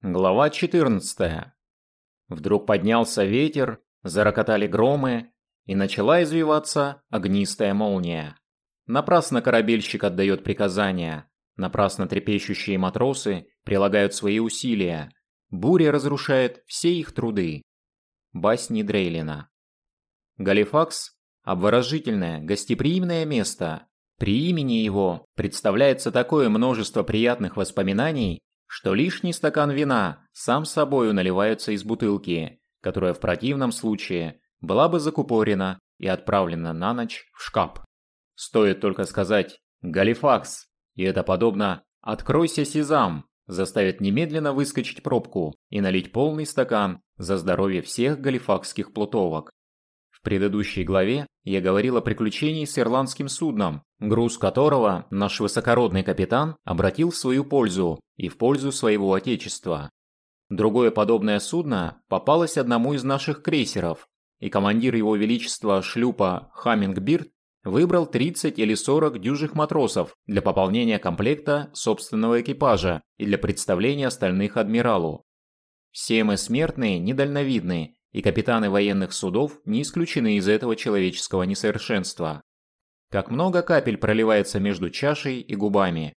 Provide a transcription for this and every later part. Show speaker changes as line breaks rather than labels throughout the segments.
Глава 14. Вдруг поднялся ветер, зарокотали громы, и начала извиваться огнистая молния. Напрасно корабельщик отдает приказания, напрасно трепещущие матросы прилагают свои усилия. Буря разрушает все их труды. Басни Дрейлина. Галифакс – обворожительное, гостеприимное место. При имени его представляется такое множество приятных воспоминаний, что лишний стакан вина сам собою наливается из бутылки, которая в противном случае была бы закупорена и отправлена на ночь в шкаф. Стоит только сказать «Галифакс», и это подобно «Откройся, Сезам», заставит немедленно выскочить пробку и налить полный стакан за здоровье всех галифакских плутовок. В предыдущей главе я говорил о приключении с ирландским судном, груз которого наш высокородный капитан обратил в свою пользу и в пользу своего отечества. Другое подобное судно попалось одному из наших крейсеров, и командир его величества шлюпа Хаммингбирд выбрал 30 или 40 дюжих матросов для пополнения комплекта собственного экипажа и для представления остальных адмиралу. Все мы смертные, недальновидные и капитаны военных судов не исключены из этого человеческого несовершенства. Как много капель проливается между чашей и губами.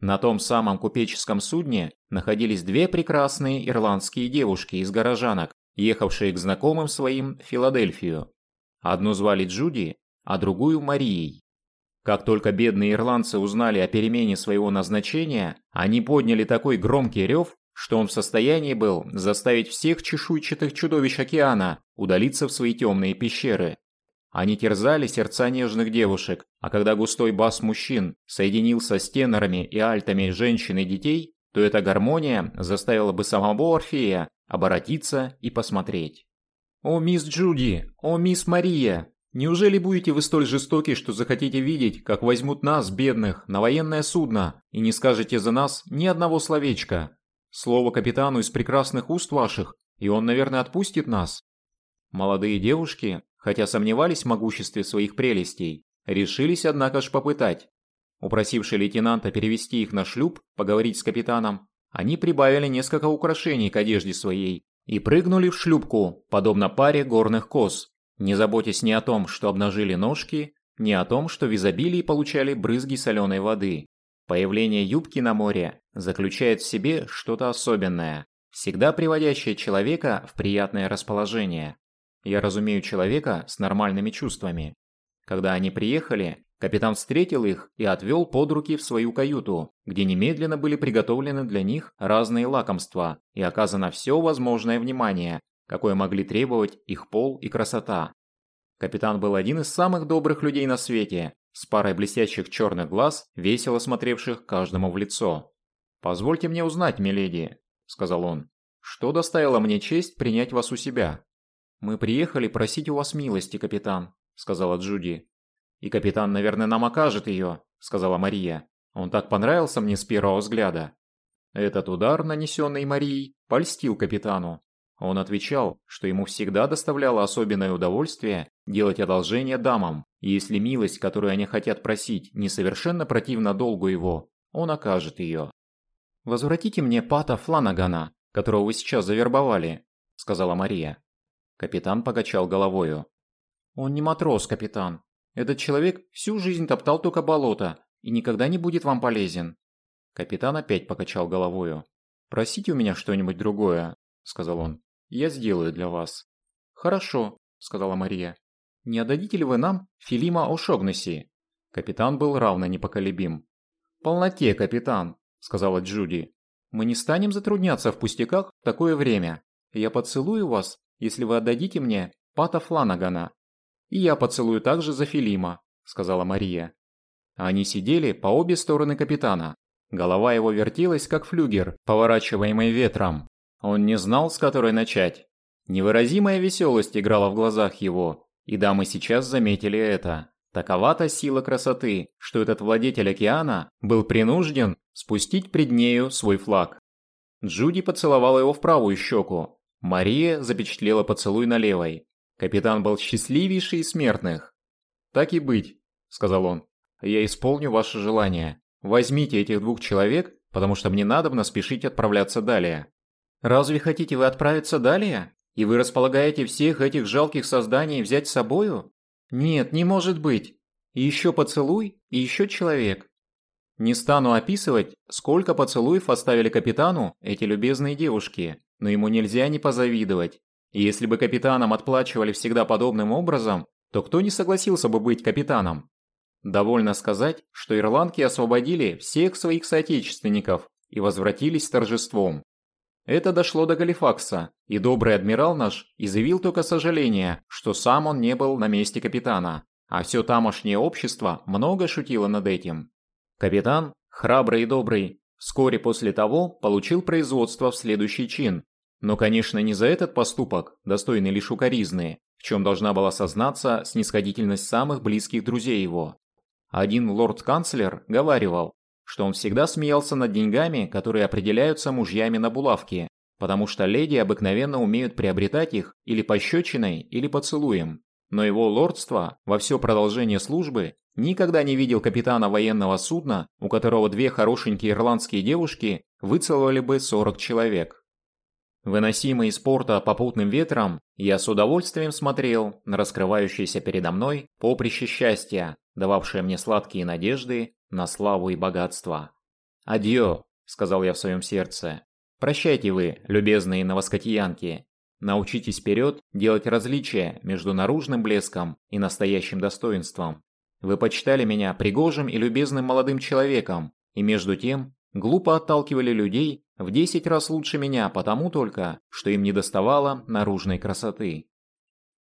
На том самом купеческом судне находились две прекрасные ирландские девушки из горожанок, ехавшие к знакомым своим в Филадельфию. Одну звали Джуди, а другую Марией. Как только бедные ирландцы узнали о перемене своего назначения, они подняли такой громкий рев, что он в состоянии был заставить всех чешуйчатых чудовищ океана удалиться в свои темные пещеры. Они терзали сердца нежных девушек, а когда густой бас мужчин соединился с тенорами и альтами женщин и детей, то эта гармония заставила бы самого Орфея оборотиться и посмотреть. «О, мисс Джуди! О, мисс Мария! Неужели будете вы столь жестоки, что захотите видеть, как возьмут нас, бедных, на военное судно, и не скажете за нас ни одного словечка?» Слово капитану из прекрасных уст ваших, и он, наверное, отпустит нас. Молодые девушки, хотя сомневались в могуществе своих прелестей, решились, однако ж, попытать. Упросивший лейтенанта перевести их на шлюп, поговорить с капитаном, они прибавили несколько украшений к одежде своей и прыгнули в шлюпку, подобно паре горных коз, не заботясь ни о том, что обнажили ножки, ни о том, что в изобилии получали брызги соленой воды. Появление юбки на море заключает в себе что-то особенное, всегда приводящее человека в приятное расположение. Я разумею человека с нормальными чувствами. Когда они приехали, капитан встретил их и отвел под руки в свою каюту, где немедленно были приготовлены для них разные лакомства и оказано все возможное внимание, какое могли требовать их пол и красота. Капитан был один из самых добрых людей на свете, с парой блестящих черных глаз, весело смотревших каждому в лицо. «Позвольте мне узнать, миледи», — сказал он, — «что доставило мне честь принять вас у себя?» «Мы приехали просить у вас милости, капитан», — сказала Джуди. «И капитан, наверное, нам окажет ее», — сказала Мария. «Он так понравился мне с первого взгляда». Этот удар, нанесенный Марией, польстил капитану. Он отвечал, что ему всегда доставляло особенное удовольствие делать одолжение дамам, и если милость, которую они хотят просить, не совершенно противна долгу его, он окажет ее. «Возвратите мне Пата Фланагана, которого вы сейчас завербовали», — сказала Мария. Капитан покачал головою. «Он не матрос, капитан. Этот человек всю жизнь топтал только болото и никогда не будет вам полезен». Капитан опять покачал головою. «Просите у меня что-нибудь другое», — сказал он. Я сделаю для вас». «Хорошо», — сказала Мария. «Не отдадите ли вы нам Филима Ошогнеси?» Капитан был равно непоколебим. «Полноте, капитан», — сказала Джуди. «Мы не станем затрудняться в пустяках в такое время. Я поцелую вас, если вы отдадите мне Пата Фланагана. И я поцелую также за Филима», — сказала Мария. Они сидели по обе стороны капитана. Голова его вертелась, как флюгер, поворачиваемый ветром. Он не знал, с которой начать. Невыразимая веселость играла в глазах его, и дамы сейчас заметили это. Такова-то сила красоты, что этот владетель океана был принужден спустить пред нею свой флаг. Джуди поцеловала его в правую щеку. Мария запечатлела поцелуй на левой. Капитан был счастливейший из смертных. «Так и быть», — сказал он. «Я исполню ваше желание. Возьмите этих двух человек, потому что мне надобно спешить отправляться далее. Разве хотите вы отправиться далее? И вы располагаете всех этих жалких созданий взять с собою? Нет, не может быть. Еще поцелуй, и еще человек. Не стану описывать, сколько поцелуев оставили капитану эти любезные девушки, но ему нельзя не позавидовать. И если бы капитанам отплачивали всегда подобным образом, то кто не согласился бы быть капитаном? Довольно сказать, что ирландки освободили всех своих соотечественников и возвратились с торжеством. Это дошло до Галифакса, и добрый адмирал наш изъявил только сожаление, что сам он не был на месте капитана, а все тамошнее общество много шутило над этим. Капитан, храбрый и добрый, вскоре после того получил производство в следующий чин, но, конечно, не за этот поступок, достойный лишь укоризны, в чем должна была сознаться снисходительность самых близких друзей его. Один лорд-канцлер говаривал, что он всегда смеялся над деньгами, которые определяются мужьями на булавке, потому что леди обыкновенно умеют приобретать их или пощечиной, или поцелуем. Но его лордство во все продолжение службы никогда не видел капитана военного судна, у которого две хорошенькие ирландские девушки выцеловали бы 40 человек. Выносимый из порта попутным ветром, я с удовольствием смотрел на раскрывающееся передо мной поприще счастья, дававшее мне сладкие надежды на славу и богатство. «Адьё», — сказал я в своем сердце. «Прощайте вы, любезные новоскотиянки. Научитесь вперед делать различия между наружным блеском и настоящим достоинством. Вы почитали меня пригожим и любезным молодым человеком, и между тем глупо отталкивали людей в десять раз лучше меня потому только, что им недоставало наружной красоты.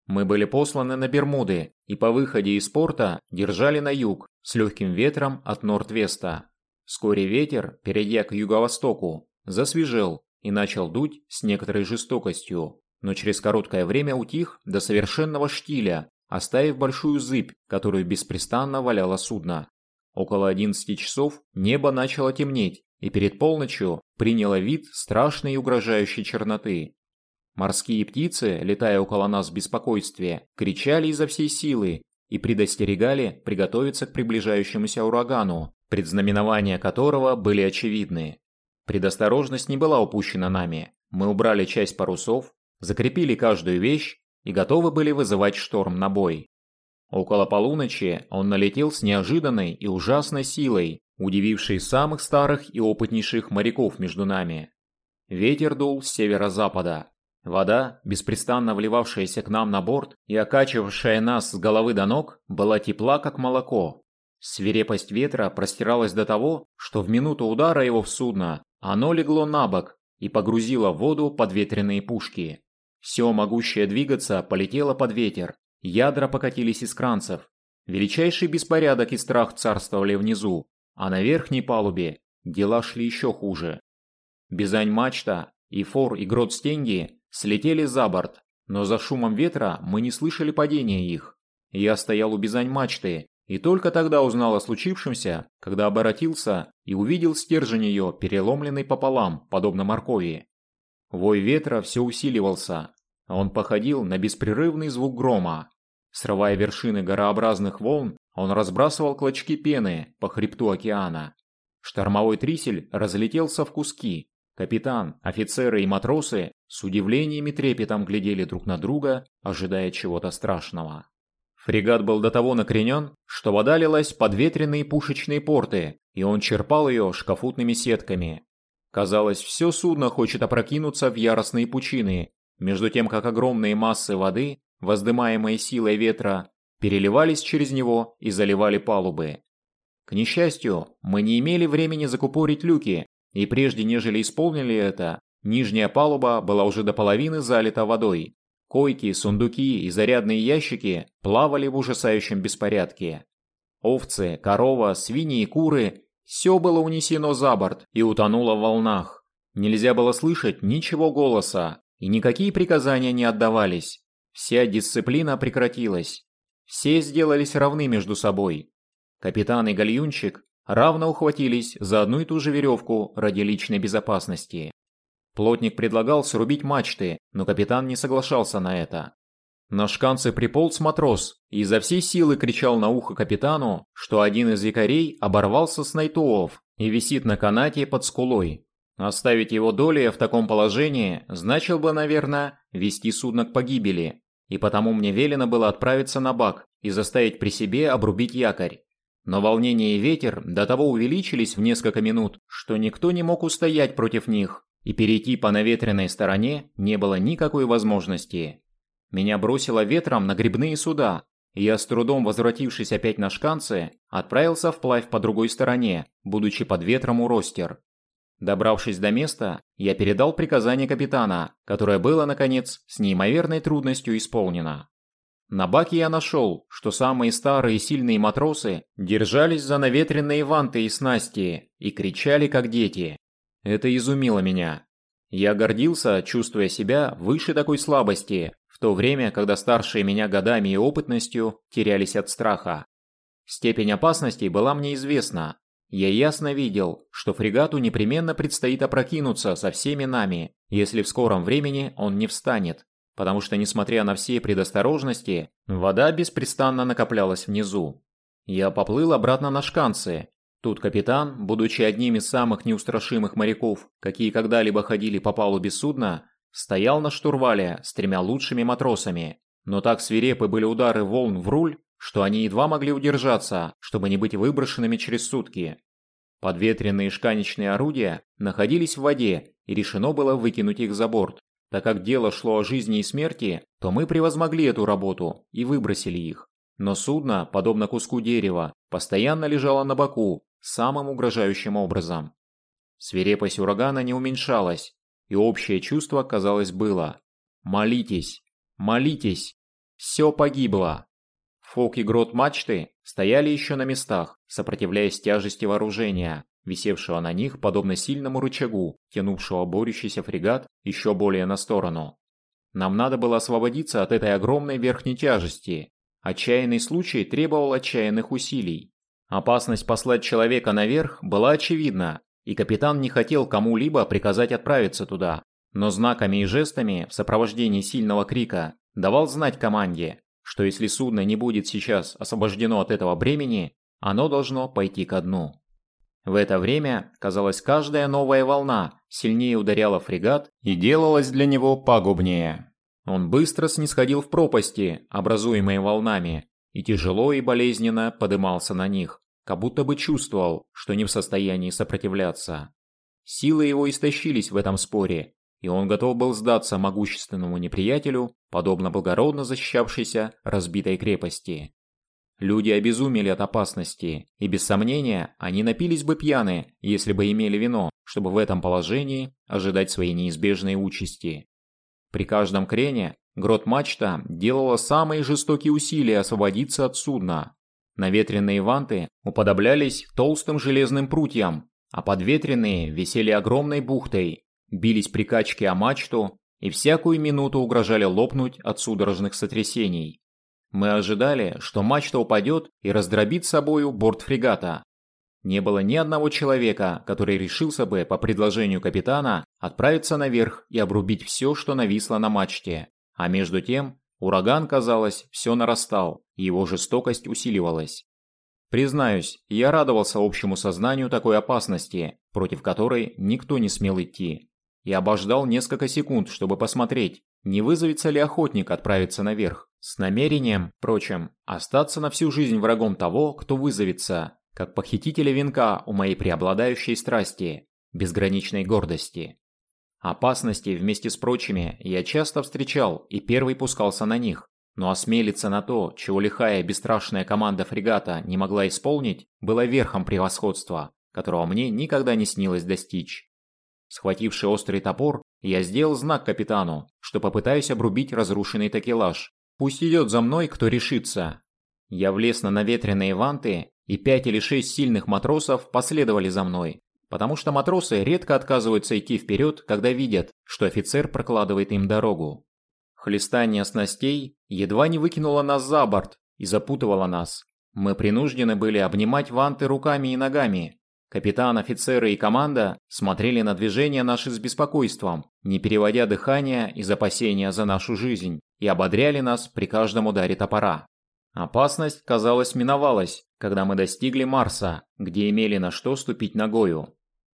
Мы были посланы на Бермуды и по выходе из порта держали на юг с легким ветром от Норд-Веста. Вскоре ветер, перейдя к юго-востоку, засвежел и начал дуть с некоторой жестокостью, но через короткое время утих до совершенного штиля, оставив большую зыбь, которую беспрестанно валяло судно. Около 11 часов небо начало темнеть, и перед полночью приняло вид страшной и угрожающей черноты. Морские птицы, летая около нас в беспокойстве, кричали изо всей силы и предостерегали приготовиться к приближающемуся урагану, предзнаменования которого были очевидны. Предосторожность не была упущена нами. Мы убрали часть парусов, закрепили каждую вещь и готовы были вызывать шторм на бой. Около полуночи он налетел с неожиданной и ужасной силой, удивившей самых старых и опытнейших моряков между нами. Ветер дул с северо-запада, Вода, беспрестанно вливавшаяся к нам на борт и окачивавшая нас с головы до ног, была тепла, как молоко. Свирепость ветра простиралась до того, что в минуту удара его в судно оно легло на бок и погрузило в воду подветренные пушки. Все могущее двигаться полетело под ветер, ядра покатились из кранцев. Величайший беспорядок и страх царствовали внизу, а на верхней палубе дела шли еще хуже. Бизань-мачта и фор и грот стенги слетели за борт, но за шумом ветра мы не слышали падения их. Я стоял у бизань мачты и только тогда узнал о случившемся, когда оборотился и увидел стержень ее, переломленный пополам, подобно моркови. Вой ветра все усиливался, он походил на беспрерывный звук грома. Срывая вершины горообразных волн, он разбрасывал клочки пены по хребту океана. Штормовой трисель разлетелся в куски, Капитан, офицеры и матросы с удивлением и трепетом глядели друг на друга, ожидая чего-то страшного. Фрегат был до того накренен, что вода лилась под ветреные пушечные порты, и он черпал ее шкафутными сетками. Казалось, все судно хочет опрокинуться в яростные пучины, между тем как огромные массы воды, воздымаемые силой ветра, переливались через него и заливали палубы. К несчастью, мы не имели времени закупорить люки, и прежде нежели исполнили это, нижняя палуба была уже до половины залита водой. Койки, сундуки и зарядные ящики плавали в ужасающем беспорядке. Овцы, корова, свиньи и куры – все было унесено за борт и утонуло в волнах. Нельзя было слышать ничего голоса, и никакие приказания не отдавались. Вся дисциплина прекратилась. Все сделались равны между собой. Капитан и гальюнчик равно ухватились за одну и ту же веревку ради личной безопасности. Плотник предлагал срубить мачты, но капитан не соглашался на это. На шканце приполз матрос и изо всей силы кричал на ухо капитану, что один из якорей оборвался с найтоов и висит на канате под скулой. Оставить его долей в таком положении значил бы, наверное, вести судно к погибели, и потому мне велено было отправиться на бак и заставить при себе обрубить якорь. Но волнение и ветер до того увеличились в несколько минут, что никто не мог устоять против них, и перейти по наветренной стороне не было никакой возможности. Меня бросило ветром на грибные суда, и я с трудом возвратившись опять на шканцы, отправился вплавь по другой стороне, будучи под ветром у ростер. Добравшись до места, я передал приказание капитана, которое было, наконец, с неимоверной трудностью исполнено. На баке я нашел, что самые старые и сильные матросы держались за наветренные ванты и снасти и кричали, как дети. Это изумило меня. Я гордился, чувствуя себя выше такой слабости, в то время, когда старшие меня годами и опытностью терялись от страха. Степень опасности была мне известна, я ясно видел, что фрегату непременно предстоит опрокинуться со всеми нами, если в скором времени он не встанет, потому что, несмотря на все предосторожности, вода беспрестанно накоплялась внизу. Я поплыл обратно на шканцы. Тут капитан, будучи одним из самых неустрашимых моряков, какие когда-либо ходили по палубе судна, стоял на штурвале с тремя лучшими матросами. Но так свирепы были удары волн в руль, что они едва могли удержаться, чтобы не быть выброшенными через сутки. Подветренные шканечные орудия находились в воде, и решено было выкинуть их за борт. Так как дело шло о жизни и смерти, то мы превозмогли эту работу и выбросили их. Но судно, подобно куску дерева, постоянно лежало на боку, самым угрожающим образом. Свирепость урагана не уменьшалась, и общее чувство, казалось, было. Молитесь, молитесь, все погибло. Фок и грот мачты стояли еще на местах, сопротивляясь тяжести вооружения, висевшего на них подобно сильному рычагу, тянувшего борющийся фрегат еще более на сторону. Нам надо было освободиться от этой огромной верхней тяжести. Отчаянный случай требовал отчаянных усилий. Опасность послать человека наверх была очевидна, и капитан не хотел кому-либо приказать отправиться туда. Но знаками и жестами в сопровождении сильного крика давал знать команде, что если судно не будет сейчас освобождено от этого бремени, оно должно пойти ко дну. В это время, казалось, каждая новая волна сильнее ударяла фрегат и делалась для него пагубнее. Он быстро снисходил в пропасти, образуемые волнами, и тяжело и болезненно подымался на них, как будто бы чувствовал, что не в состоянии сопротивляться. Силы его истощились в этом споре, и он готов был сдаться могущественному неприятелю, подобно благородно защищавшейся разбитой крепости. Люди обезумели от опасности, и без сомнения они напились бы пьяны, если бы имели вино, чтобы в этом положении ожидать своей неизбежной участи. При каждом крене грот-мачта делала самые жестокие усилия освободиться от судна. Наветренные ванты уподоблялись толстым железным прутьям, а подветренные висели огромной бухтой, бились при качке о мачту и всякую минуту угрожали лопнуть от судорожных сотрясений. Мы ожидали, что мачта упадет и раздробит собою борт фрегата. Не было ни одного человека, который решился бы по предложению капитана отправиться наверх и обрубить все, что нависло на мачте. А между тем, ураган, казалось, все нарастал, и его жестокость усиливалась. Признаюсь, я радовался общему сознанию такой опасности, против которой никто не смел идти и обождал несколько секунд, чтобы посмотреть, не вызовется ли охотник отправиться наверх, с намерением, впрочем, остаться на всю жизнь врагом того, кто вызовется, как похитителя венка у моей преобладающей страсти, безграничной гордости. Опасности вместе с прочими я часто встречал и первый пускался на них, но осмелиться на то, чего лихая и бесстрашная команда фрегата не могла исполнить, было верхом превосходства, которого мне никогда не снилось достичь. Схвативший острый топор, я сделал знак капитану, что попытаюсь обрубить разрушенный такелаж. Пусть идет за мной, кто решится. Я влез на наветренные ванты, и пять или шесть сильных матросов последовали за мной, потому что матросы редко отказываются идти вперед, когда видят, что офицер прокладывает им дорогу. Хлестание снастей едва не выкинуло нас за борт и запутывало нас. Мы принуждены были обнимать ванты руками и ногами, Капитан, офицеры и команда смотрели на движения наши с беспокойством, не переводя дыхания из опасения за нашу жизнь, и ободряли нас при каждом ударе топора. Опасность, казалось, миновалась, когда мы достигли Марса, где имели на что ступить ногою.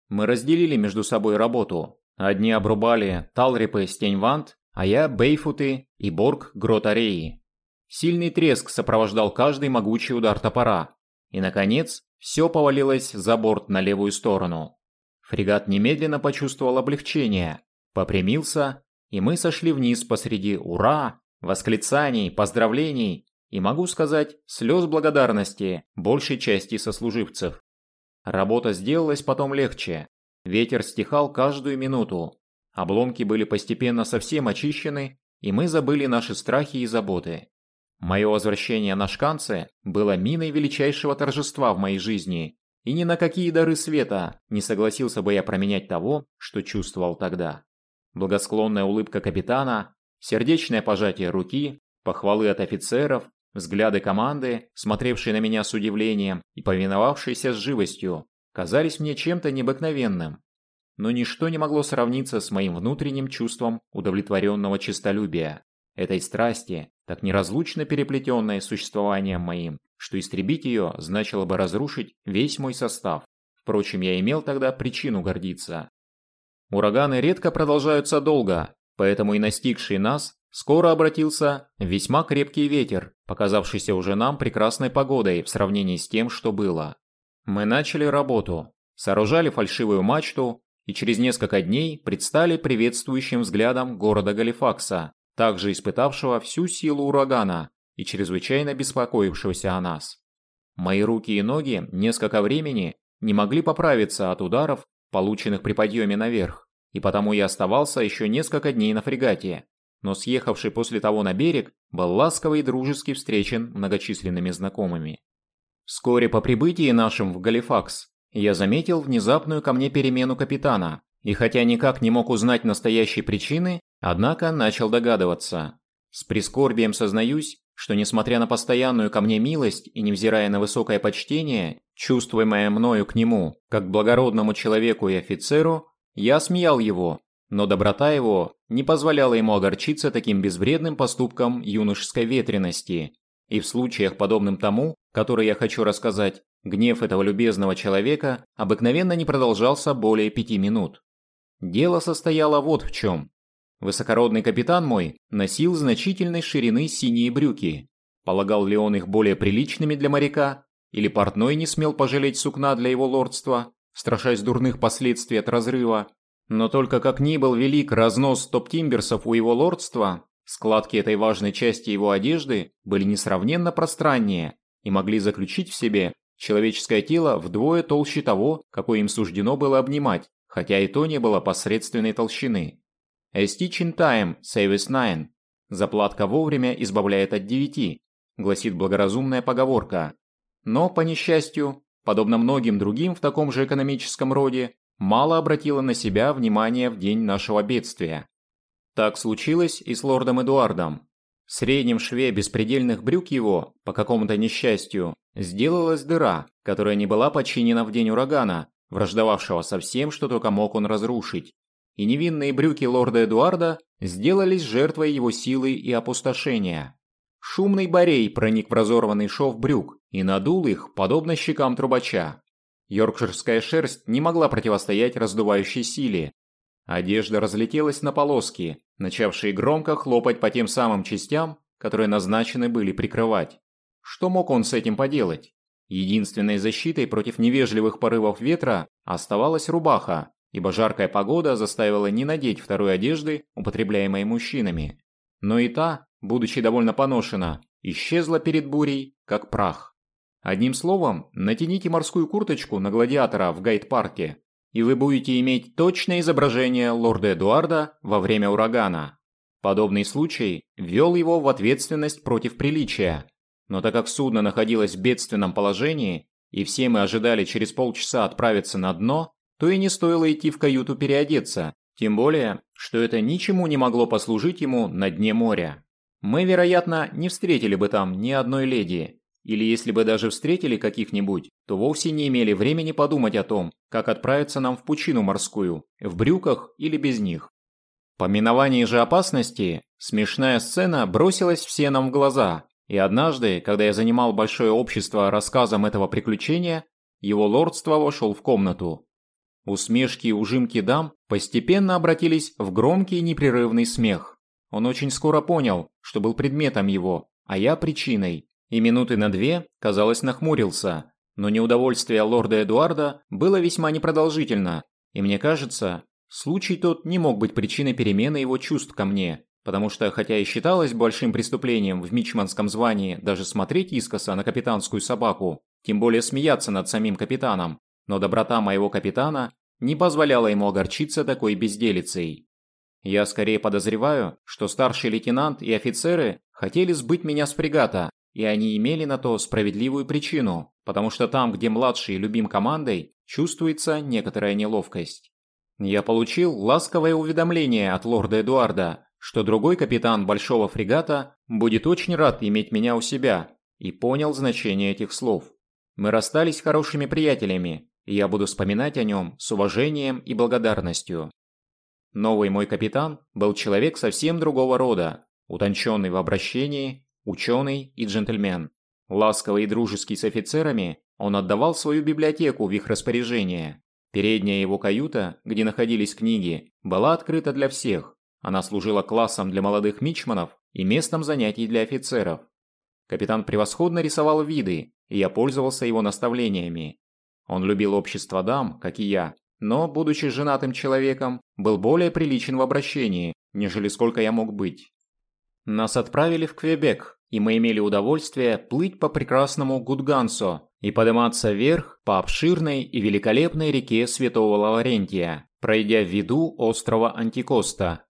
Мы разделили между собой работу. Одни обрубали Талрипы Стеньвант, а я Бейфуты и Борг Гротареи. Сильный треск сопровождал каждый могучий удар топора. И, наконец, все повалилось за борт на левую сторону. Фрегат немедленно почувствовал облегчение, попрямился, и мы сошли вниз посреди «Ура!», восклицаний, поздравлений и, могу сказать, слез благодарности большей части сослуживцев. Работа сделалась потом легче. Ветер стихал каждую минуту. Обломки были постепенно совсем очищены, и мы забыли наши страхи и заботы. Мое возвращение на шканце было миной величайшего торжества в моей жизни, и ни на какие дары света не согласился бы я променять того, что чувствовал тогда. Благосклонная улыбка капитана, сердечное пожатие руки, похвалы от офицеров, взгляды команды, смотревшие на меня с удивлением и повиновавшиеся с живостью, казались мне чем-то необыкновенным. Но ничто не могло сравниться с моим внутренним чувством удовлетворенного честолюбия, этой страсти, так неразлучно переплетенной с существованием моим, что истребить ее значило бы разрушить весь мой состав. Впрочем, я имел тогда причину гордиться. Ураганы редко продолжаются долго, поэтому и настигший нас скоро обратился весьма крепкий ветер, показавшийся уже нам прекрасной погодой в сравнении с тем, что было. Мы начали работу, сооружали фальшивую мачту и через несколько дней предстали приветствующим взглядом города Галифакса, также испытавшего всю силу урагана и чрезвычайно беспокоившегося о нас. Мои руки и ноги несколько времени не могли поправиться от ударов, полученных при подъеме наверх, и потому я оставался еще несколько дней на фрегате, но съехавший после того на берег был ласково и дружески встречен многочисленными знакомыми. Вскоре по прибытии нашим в Галифакс я заметил внезапную ко мне перемену капитана, и хотя никак не мог узнать настоящей причины, Однако начал догадываться. С прискорбием сознаюсь, что несмотря на постоянную ко мне милость и невзирая на высокое почтение, чувствуемое мною к нему, как благородному человеку и офицеру, я смеял его, но доброта его не позволяла ему огорчиться таким безвредным поступком юношеской ветрености. И в случаях, подобным тому, который я хочу рассказать, гнев этого любезного человека обыкновенно не продолжался более пяти минут. Дело состояло вот в чем. Высокородный капитан мой носил значительной ширины синие брюки. Полагал ли он их более приличными для моряка? Или портной не смел пожалеть сукна для его лордства, страшась дурных последствий от разрыва? Но только как ни был велик разнос топ-тимберсов у его лордства, складки этой важной части его одежды были несравненно пространнее и могли заключить в себе человеческое тело вдвое толще того, какое им суждено было обнимать, хотя и то не было посредственной толщины. A stitch in time saves nine. Заплатка вовремя избавляет от девяти, гласит благоразумная поговорка. Но, по несчастью, подобно многим другим в таком же экономическом роде, мало обратила на себя внимание в день нашего бедствия. Так случилось и с лордом Эдуардом. В среднем шве беспредельных брюк его, по какому-то несчастью, сделалась дыра, которая не была починена в день урагана, враждовавшего со всем, что только мог он разрушить и невинные брюки лорда Эдуарда сделались жертвой его силы и опустошения. Шумный барей проник в разорванный шов брюк и надул их, подобно щекам трубача. Йоркширская шерсть не могла противостоять раздувающей силе. Одежда разлетелась на полоски, начавшие громко хлопать по тем самым частям, которые назначены были прикрывать. Что мог он с этим поделать? Единственной защитой против невежливых порывов ветра оставалась рубаха, ибо жаркая погода заставила не надеть второй одежды, употребляемой мужчинами. Но и та, будучи довольно поношена, исчезла перед бурей, как прах. Одним словом, натяните морскую курточку на гладиатора в гайд-парке, и вы будете иметь точное изображение лорда Эдуарда во время урагана. Подобный случай ввел его в ответственность против приличия, но так как судно находилось в бедственном положении, и все мы ожидали через полчаса отправиться на дно, то и не стоило идти в каюту переодеться, тем более, что это ничему не могло послужить ему на дне моря. Мы, вероятно, не встретили бы там ни одной леди, или если бы даже встретили каких-нибудь, то вовсе не имели времени подумать о том, как отправиться нам в пучину морскую, в брюках или без них. По миновании же опасности, смешная сцена бросилась все нам в глаза, и однажды, когда я занимал большое общество рассказом этого приключения, его лордство вошел в комнату. Усмешки и ужимки дам постепенно обратились в громкий непрерывный смех. Он очень скоро понял, что был предметом его, а я причиной, и минуты на две, казалось, нахмурился. Но неудовольствие лорда Эдуарда было весьма непродолжительно, и мне кажется, случай тот не мог быть причиной перемены его чувств ко мне, потому что, хотя и считалось большим преступлением в мичманском звании даже смотреть искоса на капитанскую собаку, тем более смеяться над самим капитаном, но доброта моего капитана не позволяла ему огорчиться такой безделицей. Я скорее подозреваю, что старший лейтенант и офицеры хотели сбыть меня с фрегата, и они имели на то справедливую причину, потому что там, где младший любим командой, чувствуется некоторая неловкость. Я получил ласковое уведомление от лорда Эдуарда, что другой капитан большого фрегата будет очень рад иметь меня у себя, и понял значение этих слов. Мы расстались хорошими приятелями, и я буду вспоминать о нем с уважением и благодарностью. Новый мой капитан был человек совсем другого рода, утонченный в обращении, ученый и джентльмен. Ласковый и дружеский с офицерами, он отдавал свою библиотеку в их распоряжение. Передняя его каюта, где находились книги, была открыта для всех. Она служила классом для молодых мичманов и местом занятий для офицеров. Капитан превосходно рисовал виды, и я пользовался его наставлениями. Он любил общество дам, как и я, но, будучи женатым человеком, был более приличен в обращении, нежели сколько я мог быть. Нас отправили в Квебек, и мы имели удовольствие плыть по прекрасному Гудгансо и подниматься вверх по обширной и великолепной реке Святого Лаврентия, пройдя в виду острова Антикоста.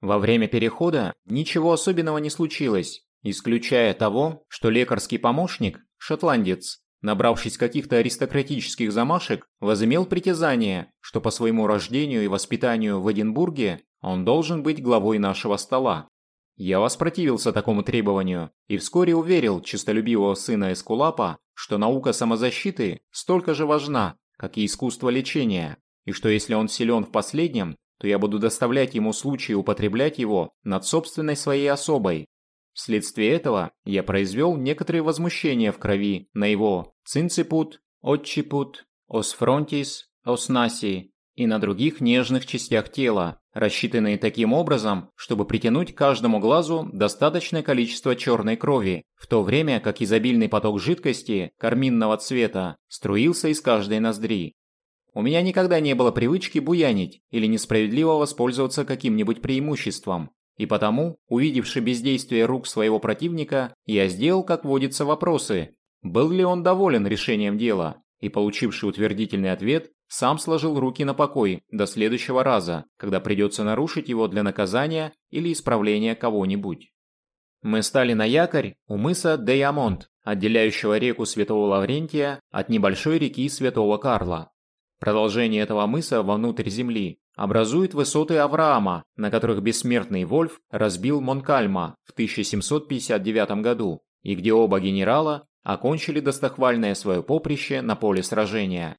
Во время перехода ничего особенного не случилось, исключая того, что лекарский помощник, шотландец, набравшись каких-то аристократических замашек, возымел притязание, что по своему рождению и воспитанию в Эдинбурге он должен быть главой нашего стола. Я воспротивился такому требованию и вскоре уверил чистолюбивого сына Эскулапа, что наука самозащиты столько же важна, как и искусство лечения, и что если он силен в последнем, то я буду доставлять ему случаи употреблять его над собственной своей особой, Вследствие этого я произвел некоторые возмущения в крови на его цинципут, отчипут, осфронтис, оснаси и на других нежных частях тела, рассчитанные таким образом, чтобы притянуть каждому глазу достаточное количество черной крови, в то время как изобильный поток жидкости карминного цвета струился из каждой ноздри. У меня никогда не было привычки буянить или несправедливо воспользоваться каким-нибудь преимуществом, и потому, увидевши бездействие рук своего противника, я сделал, как водится, вопросы. Был ли он доволен решением дела? И получивший утвердительный ответ, сам сложил руки на покой до следующего раза, когда придется нарушить его для наказания или исправления кого-нибудь. Мы стали на якорь у мыса Деямонт, отделяющего реку Святого Лаврентия от небольшой реки Святого Карла. Продолжение этого мыса вовнутрь земли образует высоты Авраама, на которых бессмертный Вольф разбил Монкальма в 1759 году, и где оба генерала окончили достохвальное свое поприще на поле сражения.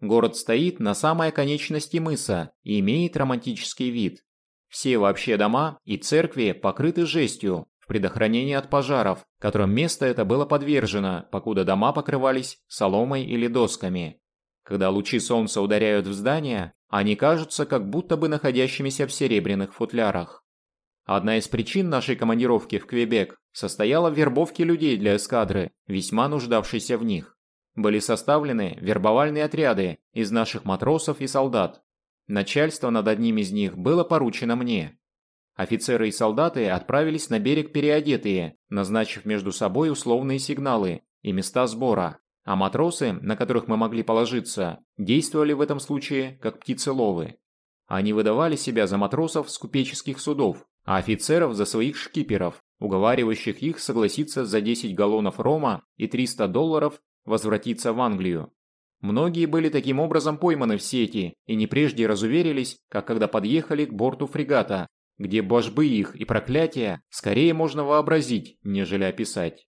Город стоит на самой оконечности мыса и имеет романтический вид. Все вообще дома и церкви покрыты жестью в предохранении от пожаров, которым место это было подвержено, покуда дома покрывались соломой или досками. Когда лучи солнца ударяют в здания, они кажутся как будто бы находящимися в серебряных футлярах. Одна из причин нашей командировки в Квебек состояла в вербовке людей для эскадры, весьма нуждавшейся в них. Были составлены вербовальные отряды из наших матросов и солдат. Начальство над одним из них было поручено мне. Офицеры и солдаты отправились на берег переодетые, назначив между собой условные сигналы и места сбора. А матросы, на которых мы могли положиться, действовали в этом случае как птицеловы. Они выдавали себя за матросов с купеческих судов, а офицеров за своих шкиперов, уговаривающих их согласиться за 10 галлонов рома и 300 долларов возвратиться в Англию. Многие были таким образом пойманы в сети и не прежде разуверились, как когда подъехали к борту фрегата, где божбы их и проклятия скорее можно вообразить, нежели описать.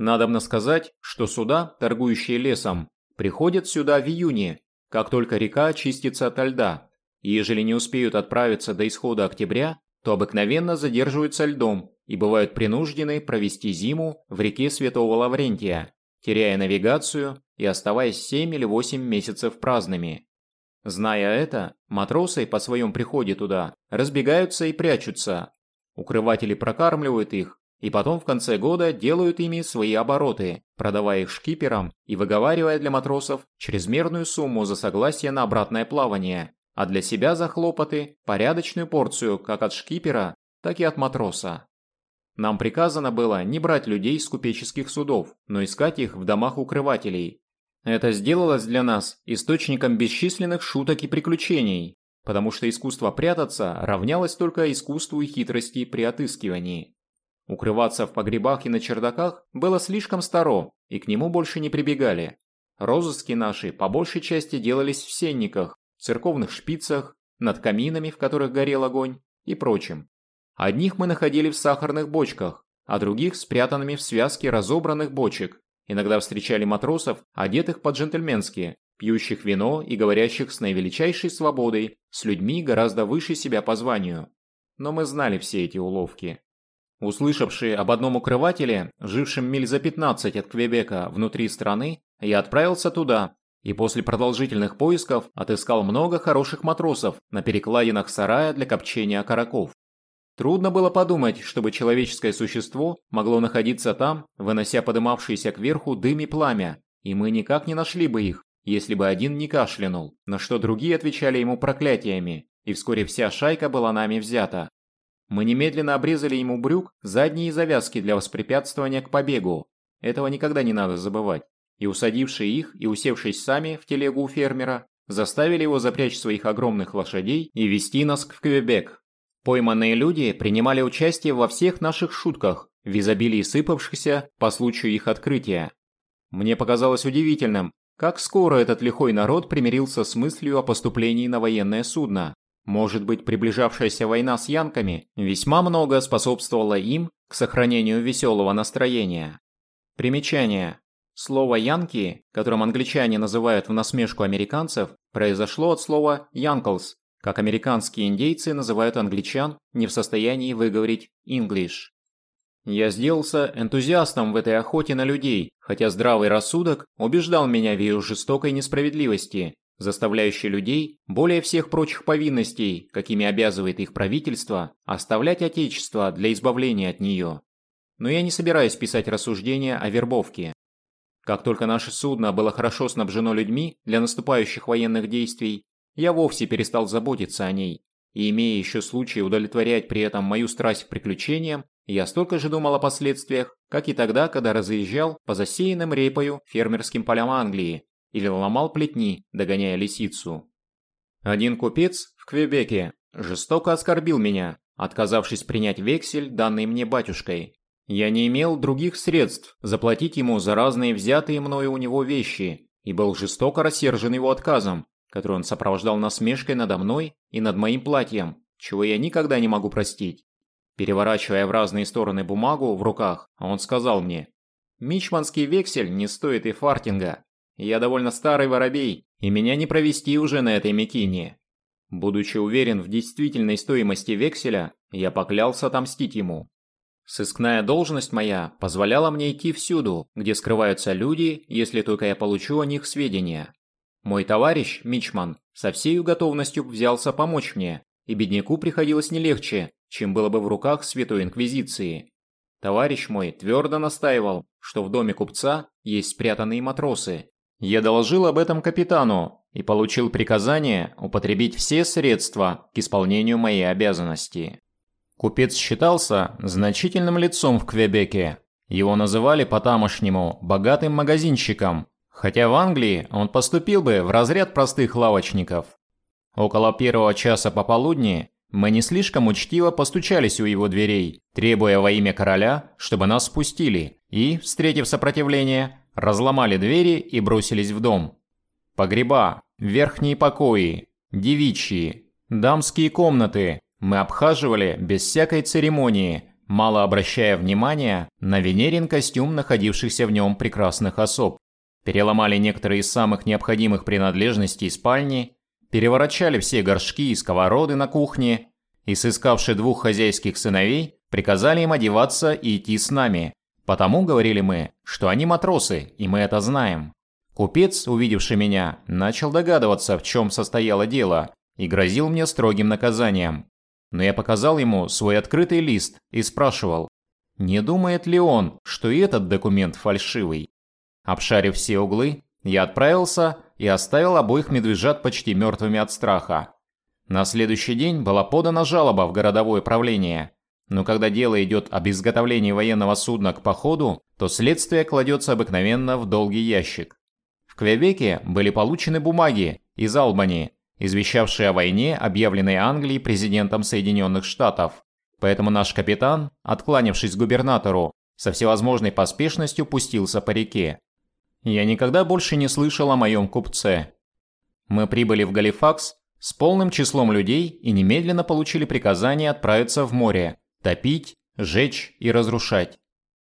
Надобно сказать, что суда, торгующие лесом, приходят сюда в июне, как только река очистится от льда, и ежели не успеют отправиться до исхода октября, то обыкновенно задерживаются льдом и бывают принуждены провести зиму в реке Святого Лаврентия, теряя навигацию и оставаясь 7 или 8 месяцев праздными. Зная это, матросы по своем приходе туда разбегаются и прячутся. Укрыватели прокармливают их, и потом в конце года делают ими свои обороты, продавая их шкиперам и выговаривая для матросов чрезмерную сумму за согласие на обратное плавание, а для себя за хлопоты порядочную порцию как от шкипера, так и от матроса. Нам приказано было не брать людей с купеческих судов, но искать их в домах укрывателей. Это сделалось для нас источником бесчисленных шуток и приключений, потому что искусство прятаться равнялось только искусству и хитрости при отыскивании. Укрываться в погребах и на чердаках было слишком старо, и к нему больше не прибегали. Розыски наши по большей части делались в сенниках, церковных шпицах, над каминами, в которых горел огонь, и прочим. Одних мы находили в сахарных бочках, а других спрятанными в связке разобранных бочек. Иногда встречали матросов, одетых по-джентльменски, пьющих вино и говорящих с наивеличайшей свободой с людьми гораздо выше себя по званию. Но мы знали все эти уловки. Услышавший об одном укрывателе, жившем миль за 15 от Квебека внутри страны, я отправился туда и после продолжительных поисков отыскал много хороших матросов на перекладинах сарая для копчения окороков. Трудно было подумать, чтобы человеческое существо могло находиться там, вынося подымавшиеся кверху дым и пламя, и мы никак не нашли бы их, если бы один не кашлянул, на что другие отвечали ему проклятиями, и вскоре вся шайка была нами взята. Мы немедленно обрезали ему брюк задние завязки для воспрепятствования к побегу. Этого никогда не надо забывать. И усадившие их и усевшись сами в телегу у фермера, заставили его запрячь своих огромных лошадей и вести нас в Квебек. Пойманные люди принимали участие во всех наших шутках, в изобилии сыпавшихся по случаю их открытия. Мне показалось удивительным, как скоро этот лихой народ примирился с мыслью о поступлении на военное судно. Может быть, приближавшаяся война с янками весьма много способствовала им к сохранению веселого настроения. Примечание. Слово «янки», которым англичане называют в насмешку американцев, произошло от слова «янклс», как американские индейцы называют англичан, не в состоянии выговорить «English». Я сделался энтузиастом в этой охоте на людей, хотя здравый рассудок убеждал меня в ее жестокой несправедливости, заставляющей людей, более всех прочих повинностей, какими обязывает их правительство, оставлять отечество для избавления от нее. Но я не собираюсь писать рассуждения о вербовке. Как только наше судно было хорошо снабжено людьми для наступающих военных действий, я вовсе перестал заботиться о ней. И имея еще случай удовлетворять при этом мою страсть к приключениям, я столько же думал о последствиях, как и тогда, когда разъезжал по засеянным репою фермерским полям Англии, или ломал плетни, догоняя лисицу. Один купец в Квебеке жестоко оскорбил меня, отказавшись принять вексель, данный мне батюшкой. Я не имел других средств заплатить ему за разные взятые мною у него вещи и был жестоко рассержен его отказом, который он сопровождал насмешкой надо мной и над моим платьем, чего я никогда не могу простить. Переворачивая в разные стороны бумагу в руках, он сказал мне, «Мичманский вексель не стоит и фартинга. Я довольно старый воробей, и меня не провести уже на этой мекине. Будучи уверен в действительной стоимости векселя, я поклялся отомстить ему. Сыскная должность моя позволяла мне идти всюду, где скрываются люди, если только я получу о них сведения. Мой товарищ, Мичман, со всей готовностью взялся помочь мне, и бедняку приходилось не легче, чем было бы в руках Святой Инквизиции. Товарищ мой твердо настаивал, что в доме купца есть спрятанные матросы, я доложил об этом капитану и получил приказание употребить все средства к исполнению моей обязанности. Купец считался значительным лицом в Квебеке. Его называли по-тамошнему «богатым магазинщиком», хотя в Англии он поступил бы в разряд простых лавочников. Около первого часа пополудни мы не слишком учтиво постучались у его дверей, требуя во имя короля, чтобы нас спустили, и, встретив сопротивление, разломали двери и бросились в дом. Погреба, верхние покои, девичьи, дамские комнаты мы обхаживали без всякой церемонии, мало обращая внимания на венерин костюм находившихся в нем прекрасных особ. Переломали некоторые из самых необходимых принадлежностей спальни, переворачали все горшки и сковороды на кухне и, сыскавши двух хозяйских сыновей, приказали им одеваться и идти с нами, Потому говорили мы, что они матросы, и мы это знаем. Купец, увидевший меня, начал догадываться, в чем состояло дело, и грозил мне строгим наказанием. Но я показал ему свой открытый лист и спрашивал, не думает ли он, что и этот документ фальшивый. Обшарив все углы, я отправился и оставил обоих медвежат почти мертвыми от страха. На следующий день была подана жалоба в городовое правление, но когда дело идет об изготовлении военного судна к походу, то следствие кладется обыкновенно в долгий ящик. В Квебеке были получены бумаги из Албани, извещавшие о войне, объявленной Англией президентом Соединенных Штатов. Поэтому наш капитан, откланявшись губернатору, со всевозможной поспешностью пустился по реке. Я никогда больше не слышал о моем купце. Мы прибыли в Галифакс с полным числом людей и немедленно получили приказание отправиться в море, топить, жечь и разрушать.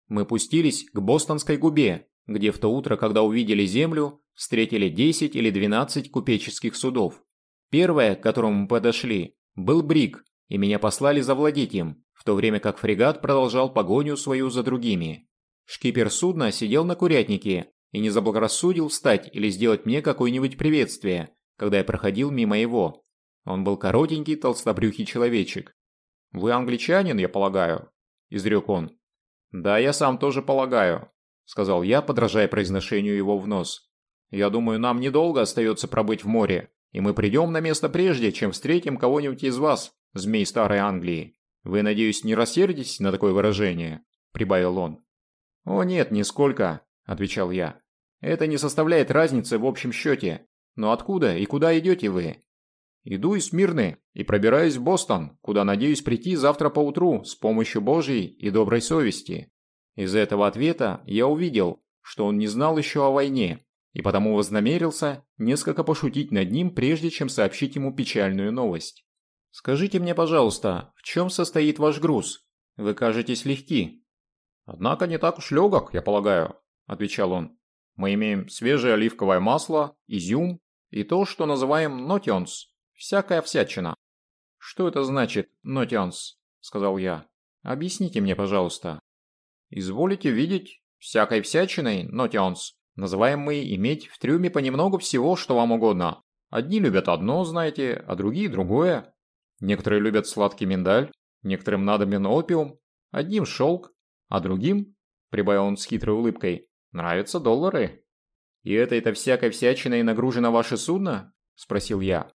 Мы пустились к Бостонской губе, где в то утро, когда увидели землю, встретили 10 или 12 купеческих судов. Первое, к которому мы подошли, был Бриг, и меня послали завладеть им, в то время как фрегат продолжал погоню свою за другими. Шкипер судна сидел на курятнике и не заблагорассудил встать или сделать мне какое-нибудь приветствие, когда я проходил мимо его. Он был коротенький, толстобрюхий человечек. «Вы англичанин, я полагаю?» – изрек он. «Да, я сам тоже полагаю», – сказал я, подражая произношению его в нос. «Я думаю, нам недолго остается пробыть в море, и мы придем на место прежде, чем встретим кого-нибудь из вас, змей Старой Англии. Вы, надеюсь, не рассердитесь на такое выражение?» – прибавил он. «О нет, нисколько», – отвечал я. «Это не составляет разницы в общем счете. Но откуда и куда идете вы?» Иду из Смирны и пробираюсь в Бостон, куда надеюсь прийти завтра поутру с помощью Божьей и доброй совести. Из этого ответа я увидел, что он не знал еще о войне, и потому вознамерился несколько пошутить над ним, прежде чем сообщить ему печальную новость. «Скажите мне, пожалуйста, в чем состоит ваш груз? Вы кажетесь легки». «Однако не так уж легок, я полагаю», – отвечал он. «Мы имеем свежее оливковое масло, изюм и то, что называем нотионс, Всякая всячина. Что это значит, нотианс? сказал я. Объясните мне, пожалуйста. Изволите видеть, всякой всячиной, нотианс, называем мы иметь в трюме понемногу всего, что вам угодно. Одни любят одно, знаете, а другие другое. Некоторые любят сладкий миндаль, некоторым надобен опиум, одним шелк, а другим, прибавил он с хитрой улыбкой, нравятся доллары. И этой-то всякой всячиной нагружено ваше судно? спросил я.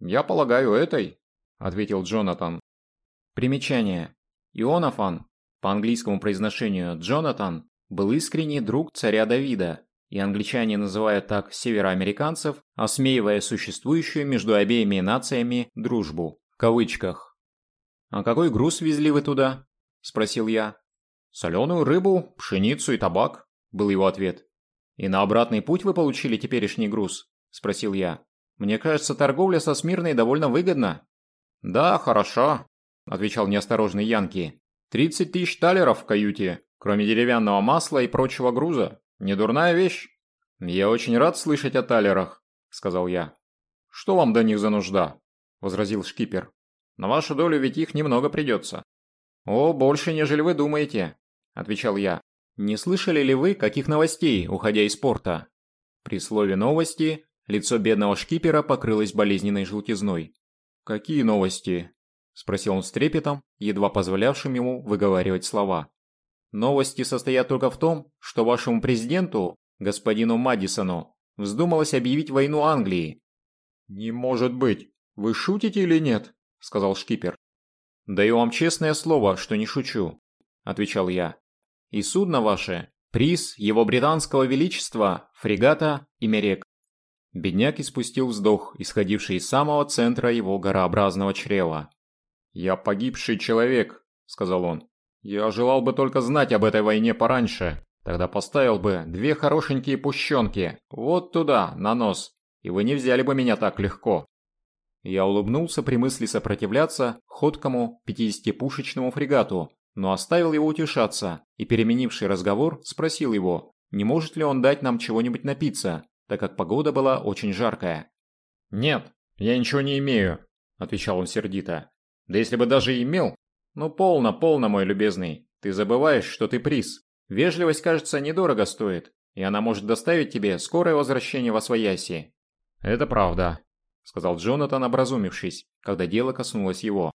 «Я полагаю, этой», – ответил Джонатан. Примечание. Ионафан, по английскому произношению Джонатан, был искренний друг царя Давида, и англичане называют так североамериканцев, осмеивая существующую между обеими нациями дружбу, в кавычках. «А какой груз везли вы туда?» – спросил я. «Соленую рыбу, пшеницу и табак», – был его ответ. «И на обратный путь вы получили теперешний груз?» – спросил я. Мне кажется, торговля со Смирной довольно выгодна». «Да, хорошо», – отвечал неосторожный Янки. «Тридцать тысяч талеров в каюте, кроме деревянного масла и прочего груза. Недурная вещь». «Я очень рад слышать о талерах», – сказал я. «Что вам до них за нужда?» – возразил шкипер. «На вашу долю ведь их немного придется». «О, больше, нежели вы думаете», – отвечал я. «Не слышали ли вы каких новостей, уходя из порта?» При слове «новости» Лицо бедного шкипера покрылось болезненной желтизной. «Какие новости?» – спросил он с трепетом, едва позволявшим ему выговаривать слова. «Новости состоят только в том, что вашему президенту, господину Мадисону, вздумалось объявить войну Англии». «Не может быть! Вы шутите или нет?» – сказал шкипер. «Даю вам честное слово, что не шучу», – отвечал я. «И судно ваше – приз его британского величества, фрегата и мерек. Бедняк испустил вздох, исходивший из самого центра его горообразного чрева. «Я погибший человек», — сказал он. «Я желал бы только знать об этой войне пораньше. Тогда поставил бы две хорошенькие пущенки вот туда, на нос, и вы не взяли бы меня так легко». Я улыбнулся при мысли сопротивляться ходкому 50-пушечному фрегату, но оставил его утешаться и, переменивший разговор, спросил его, не может ли он дать нам чего-нибудь напиться, так как погода была очень жаркая. «Нет, я ничего не имею», – отвечал он сердито. «Да если бы даже имел...» «Ну полно, полно, мой любезный. Ты забываешь, что ты приз. Вежливость, кажется, недорого стоит. и она может доставить тебе скорое возвращение во свояси. Это правда, сказал Джонатан, образумившись, когда дело коснулось его.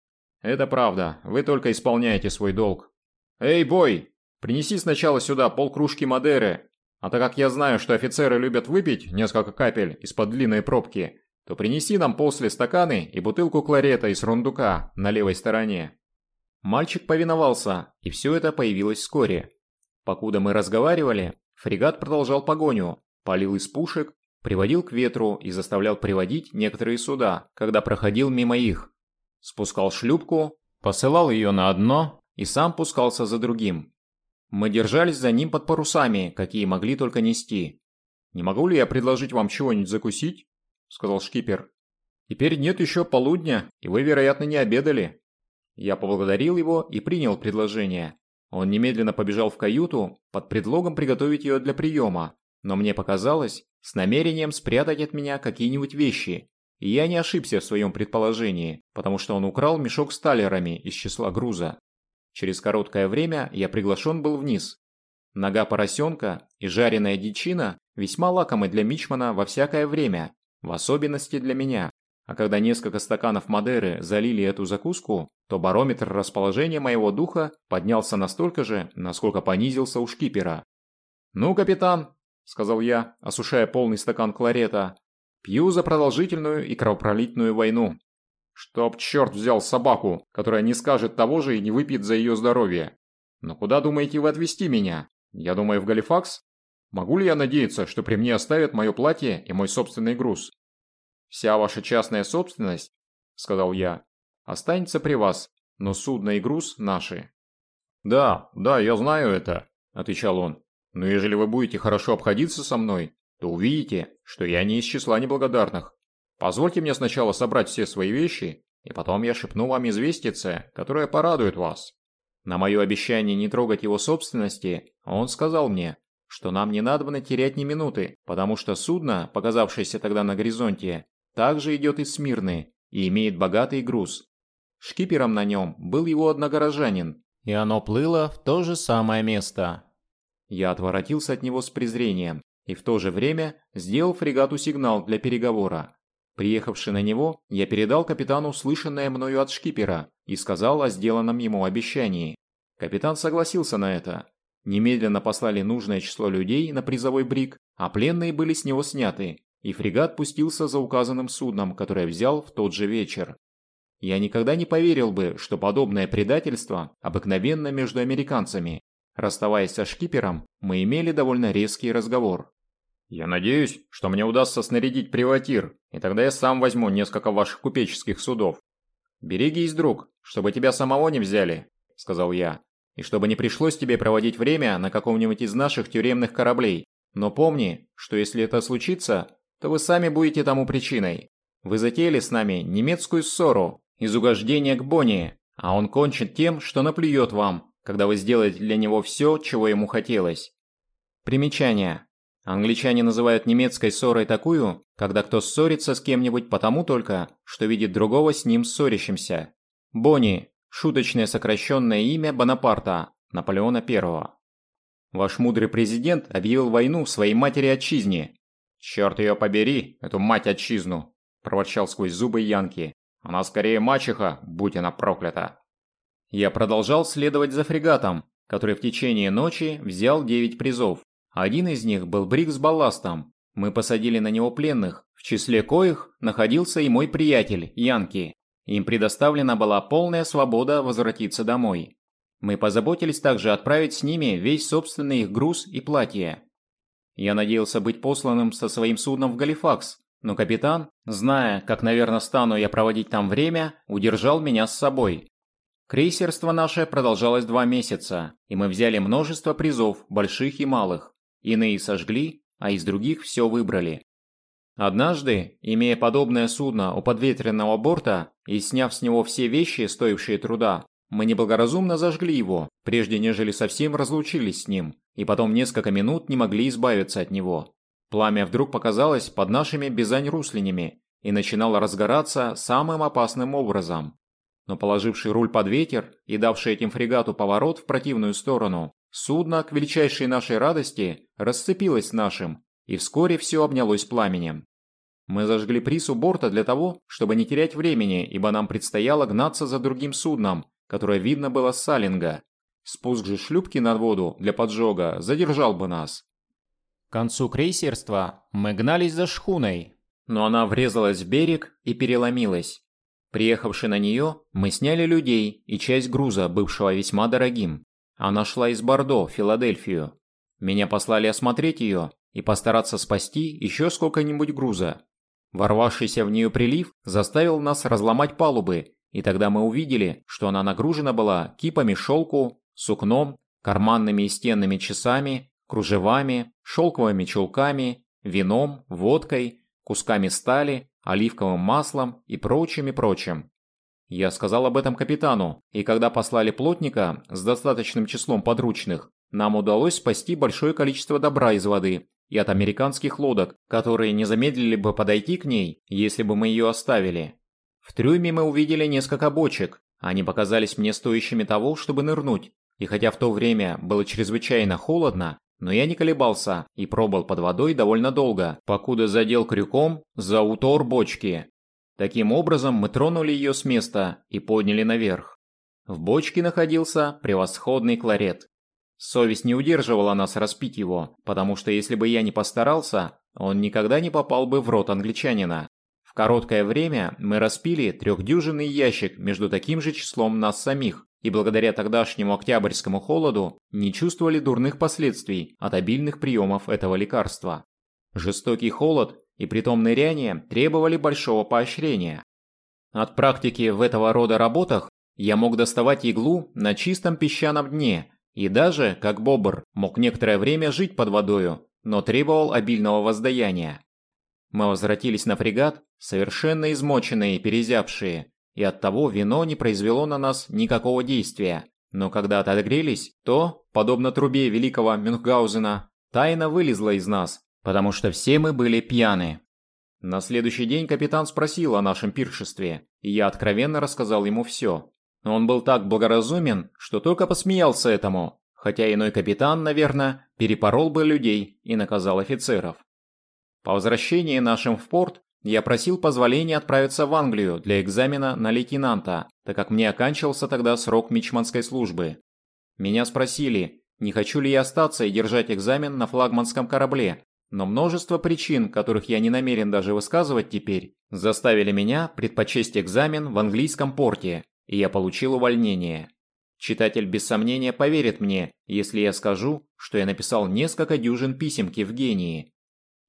Это правда, вы только исполняете свой долг. Эй, бой, принеси сначала сюда полкружки Мадеры, а так как я знаю, что офицеры любят выпить несколько капель из-под длинной пробки, то принеси нам после стаканы и бутылку кларета из рундука на левой стороне. Мальчик повиновался, и все это появилось вскоре. Покуда мы разговаривали, фрегат продолжал погоню, палил из пушек, приводил к ветру и заставлял приводить некоторые суда, когда проходил мимо их. Спускал шлюпку, посылал ее на одно и сам пускался за другим. Мы держались за ним под парусами, какие могли только нести. «Не могу ли я предложить вам чего-нибудь закусить?» – сказал шкипер. «Теперь нет еще полудня, и вы, вероятно, не обедали». Я поблагодарил его и принял предложение. Он немедленно побежал в каюту под предлогом приготовить ее для приема, но мне показалось, с намерением спрятать от меня какие-нибудь вещи. И я не ошибся в своем предположении, потому что он украл мешок с талерами из числа груза. Через короткое время я приглашен был вниз. Нога поросенка и жареная дичина весьма лакомы для Мичмана во всякое время, в особенности для меня. А когда несколько стаканов Мадеры залили эту закуску, то барометр расположения моего духа поднялся настолько же, насколько понизился у шкипера. «Ну, капитан», — сказал я, осушая полный стакан кларета, — «пью за продолжительную и кровопролитную войну». «Чтоб черт взял собаку, которая не скажет того же и не выпьет за ее здоровье. Но куда думаете вы отвезти меня? Я думаю, в Галифакс? Могу ли я надеяться, что при мне оставят мое платье и мой собственный груз?» «Вся ваша частная собственность», — сказал я, — «останется при вас, но судно и груз наши». «Да, да, я знаю это», — отвечал он. «Но ежели вы будете хорошо обходиться со мной, то увидите, что я не из числа неблагодарных. Позвольте мне сначала собрать все свои вещи, и потом я шепну вам известице, которое порадует вас». На мое обещание не трогать его собственности, он сказал мне, что нам не надо терять ни минуты, потому что судно, показавшееся тогда на горизонте, также идет из Смирны и имеет богатый груз. Шкипером на нем был его одногорожанин, и оно плыло в то же самое место. Я отворотился от него с презрением и в то же время сделал фрегату сигнал для переговора. Приехавший на него, я передал капитану слышанное мною от шкипера и сказал о сделанном ему обещании. Капитан согласился на это. Немедленно послали нужное число людей на призовой брик, а пленные были с него сняты, и фрегат пустился за указанным судном, которое взял в тот же вечер. Я никогда не поверил бы, что подобное предательство обыкновенно между американцами. Расставаясь со шкипером, мы имели довольно резкий разговор. «Я надеюсь, что мне удастся снарядить приватир, и тогда я сам возьму несколько ваших купеческих судов. Берегись, друг, чтобы тебя самого не взяли», — сказал я, «и чтобы не пришлось тебе проводить время на каком-нибудь из наших тюремных кораблей. Но помни, что если это случится, то вы сами будете тому причиной. Вы затеяли с нами немецкую ссору из угождения к Бонни, а он кончит тем, что наплюет вам, когда вы сделаете для него все, чего ему хотелось. Примечание. Англичане называют немецкой ссорой такую, когда кто ссорится с кем-нибудь потому только, что видит другого с ним ссорящимся. Бонни – шуточное сокращенное имя Бонапарта, Наполеона I. Ваш мудрый президент объявил войну своей матери-отчизне, «Черт ее побери, эту мать-отчизну!» – проворчал сквозь зубы Янки. «Она скорее мачеха, будь она проклята!» Я продолжал следовать за фрегатом, который в течение ночи взял девять призов. Один из них был брик с балластом. Мы посадили на него пленных, в числе коих находился и мой приятель, Янки. Им предоставлена была полная свобода возвратиться домой. Мы позаботились также отправить с ними весь собственный их груз и платье. Я надеялся быть посланным со своим судном в Галифакс, но капитан, зная, как, наверное, стану я проводить там время, удержал меня с собой. Крейсерство наше продолжалось два месяца, и мы взяли множество призов, больших и малых. Иные сожгли, а из других все выбрали. Однажды, имея подобное судно у подветренного борта и сняв с него все вещи, стоившие труда, мы неблагоразумно зажгли его, прежде нежели совсем разлучились с ним, и потом несколько минут не могли избавиться от него. Пламя вдруг показалось под нашими бизань-русленями и начинало разгораться самым опасным образом. но положивший руль под ветер и давший этим фрегату поворот в противную сторону, судно, к величайшей нашей радости, расцепилось с нашим, и вскоре все обнялось пламенем. Мы зажгли приз у борта для того, чтобы не терять времени, ибо нам предстояло гнаться за другим судном, которое видно было с Салинга. Спуск же шлюпки на воду для поджога задержал бы нас. К концу крейсерства мы гнались за шхуной, но она врезалась в берег и переломилась. Приехавши на нее, мы сняли людей и часть груза, бывшего весьма дорогим. Она шла из Бордо в Филадельфию. Меня послали осмотреть ее и постараться спасти еще сколько-нибудь груза. Ворвавшийся в нее прилив заставил нас разломать палубы, и тогда мы увидели, что она нагружена была кипами шелку, сукном, карманными и стенными часами, кружевами, шелковыми чулками, вином, водкой, кусками стали, оливковым маслом и прочим-прочим. Я сказал об этом капитану, и когда послали плотника с достаточным числом подручных, нам удалось спасти большое количество добра из воды и от американских лодок, которые не замедлили бы подойти к ней, если бы мы ее оставили. В трюме мы увидели несколько бочек, они показались мне стоящими того, чтобы нырнуть, и хотя в то время было чрезвычайно холодно, но я не колебался и пробыл под водой довольно долго, покуда задел крюком за утор бочки. Таким образом мы тронули ее с места и подняли наверх. В бочке находился превосходный кларет. Совесть не удерживала нас распить его, потому что если бы я не постарался, он никогда не попал бы в рот англичанина. В короткое время мы распили трехдюжинный ящик между таким же числом нас самих, и благодаря тогдашнему октябрьскому холоду не чувствовали дурных последствий от обильных приемов этого лекарства. Жестокий холод и притом ныряние требовали большого поощрения. От практики в этого рода работах я мог доставать иглу на чистом песчаном дне и даже, как бобр, мог некоторое время жить под водою, но требовал обильного воздаяния. Мы возвратились на фрегат, совершенно измоченные и перезябшие, и оттого вино не произвело на нас никакого действия. Но когда отогрелись, то, подобно трубе великого Мюнхгаузена, тайна вылезла из нас, потому что все мы были пьяны. На следующий день капитан спросил о нашем пиршестве, и я откровенно рассказал ему все. Он был так благоразумен, что только посмеялся этому, хотя иной капитан, наверное, перепорол бы людей и наказал офицеров. По возвращении нашим в порт я просил позволения отправиться в Англию для экзамена на лейтенанта, так как мне оканчивался тогда срок мичманской службы. Меня спросили, не хочу ли я остаться и держать экзамен на флагманском корабле, но множество причин, которых я не намерен даже высказывать теперь, заставили меня предпочесть экзамен в английском порте, и я получил увольнение. Читатель без сомнения поверит мне, если я скажу, что я написал несколько дюжин писем к Евгении.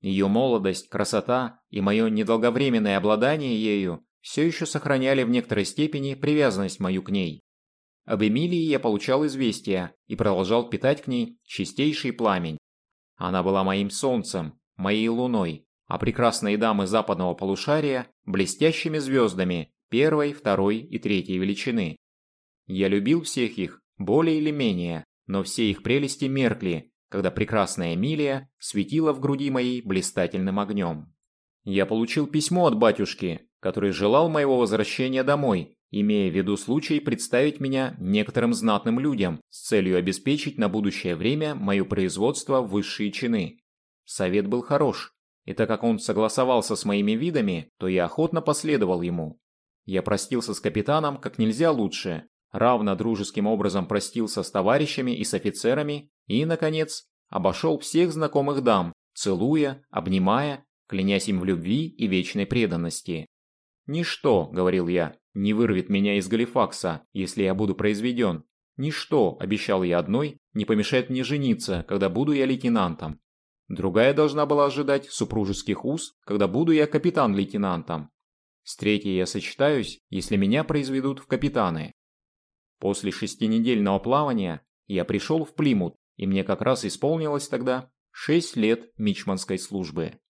Ее молодость, красота и мое недолговременное обладание ею все еще сохраняли в некоторой степени привязанность мою к ней. Об Эмилии я получал известия и продолжал питать к ней чистейший пламень. Она была моим солнцем, моей луной, а прекрасные дамы западного полушария – блестящими звездами первой, второй и третьей величины. Я любил всех их, более или менее, но все их прелести меркли, когда прекрасная Эмилия светила в груди моей блистательным огнем. Я получил письмо от батюшки, который желал моего возвращения домой, имея в виду случай представить меня некоторым знатным людям с целью обеспечить на будущее время мое производство высшие чины. Совет был хорош, и так как он согласовался с моими видами, то я охотно последовал ему. Я простился с капитаном как нельзя лучше, равно дружеским образом простился с товарищами и с офицерами и, наконец, обошел всех знакомых дам, целуя, обнимая, клянясь им в любви и вечной преданности. «Ничто», — говорил я, — «не вырвет меня из Галифакса, если я буду произведен. Ничто, — обещал я одной, — не помешает мне жениться, когда буду я лейтенантом. Другая должна была ожидать супружеских уз, когда буду я капитан-лейтенантом. С третьей я сочетаюсь, если меня произведут в капитаны. После шестинедельного плавания я пришел в Плимут, и мне как раз исполнилось тогда шесть лет мичманской службы.